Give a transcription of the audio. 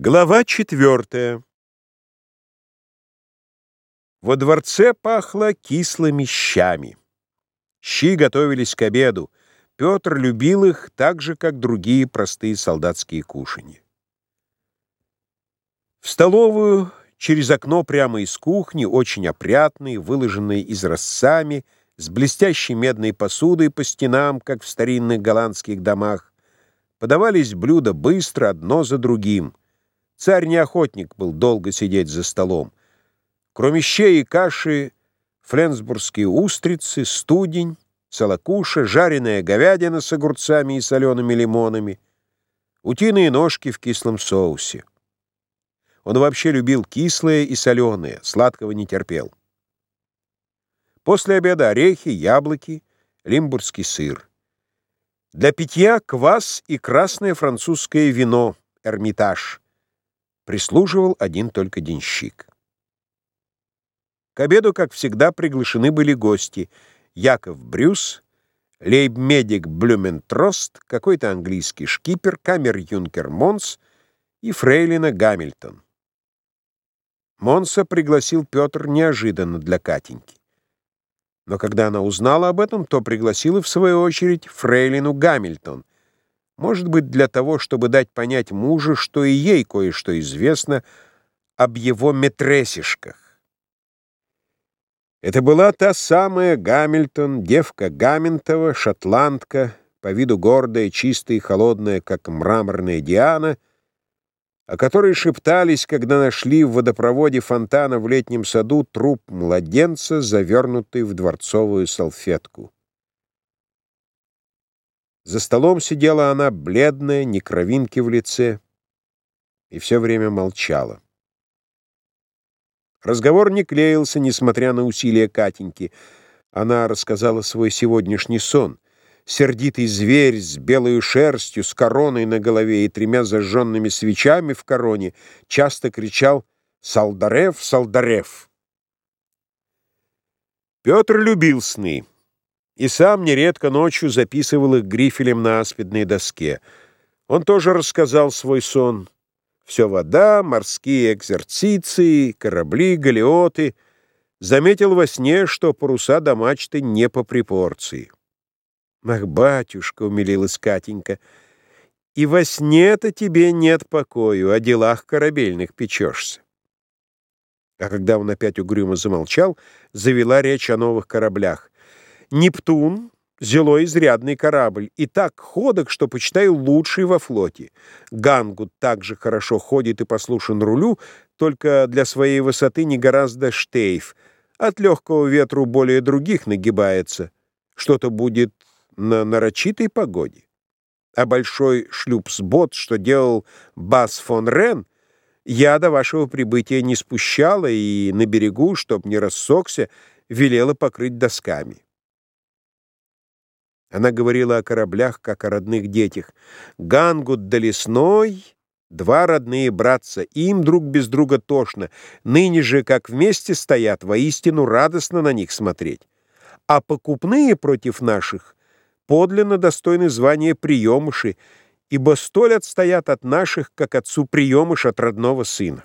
Глава четвертая. Во дворце пахло кислыми щами. Щи готовились к обеду. Петр любил их так же, как другие простые солдатские кушанья. В столовую, через окно прямо из кухни, очень опрятной, выложенной изразцами, с блестящей медной посудой по стенам, как в старинных голландских домах, подавались блюда быстро, одно за другим — Царь не охотник был долго сидеть за столом. Кроме щей и каши, фленсбургские устрицы, студень, салакуша, жареная говядина с огурцами и солеными лимонами, утиные ножки в кислом соусе. Он вообще любил кислое и соленое, сладкого не терпел. После обеда орехи, яблоки, лимбургский сыр. Для питья квас и красное французское вино, эрмитаж — Прислуживал один только денщик. К обеду, как всегда, приглашены были гости. Яков Брюс, лейб-медик Блюментрост, какой-то английский шкипер, камер-юнкер Монс и фрейлина Гамильтон. Монса пригласил Петр неожиданно для Катеньки. Но когда она узнала об этом, то пригласила, в свою очередь, фрейлину Гамильтон, может быть, для того, чтобы дать понять мужу, что и ей кое-что известно об его метресишках. Это была та самая Гамильтон, девка Гаминтова, шотландка, по виду гордая, чистая и холодная, как мраморная Диана, о которой шептались, когда нашли в водопроводе фонтана в летнем саду труп младенца, завернутый в дворцовую салфетку. За столом сидела она, бледная, не кровинки в лице, и все время молчала. Разговор не клеился, несмотря на усилия Катеньки. Она рассказала свой сегодняшний сон. Сердитый зверь с белой шерстью, с короной на голове и тремя зажженными свечами в короне часто кричал «Салдарев, Салдарев!». Петр любил сны и сам нередко ночью записывал их грифелем на аспидной доске. Он тоже рассказал свой сон. Все вода, морские экзерциции, корабли, галеоты. Заметил во сне, что паруса до мачты не по припорции. «Ах, батюшка!» — умилилась Катенька. «И во сне-то тебе нет покою, о делах корабельных печешься». А когда он опять угрюмо замолчал, завела речь о новых кораблях — Нептун — зело изрядный корабль, и так ходок, что, почитаю, лучший во флоте. Гангут также хорошо ходит и послушен рулю, только для своей высоты не гораздо штейф. От легкого ветру более других нагибается. Что-то будет на нарочитой погоде. А большой шлюпсбот, что делал Бас фон Рен, я до вашего прибытия не спущала и на берегу, чтоб не рассохся, велела покрыть досками. Она говорила о кораблях, как о родных детях. Гангут да лесной, два родные братца, им друг без друга тошно. Ныне же, как вместе стоят, воистину радостно на них смотреть. А покупные против наших подлинно достойны звания приемыши, ибо столь отстоят от наших, как отцу приемыш от родного сына.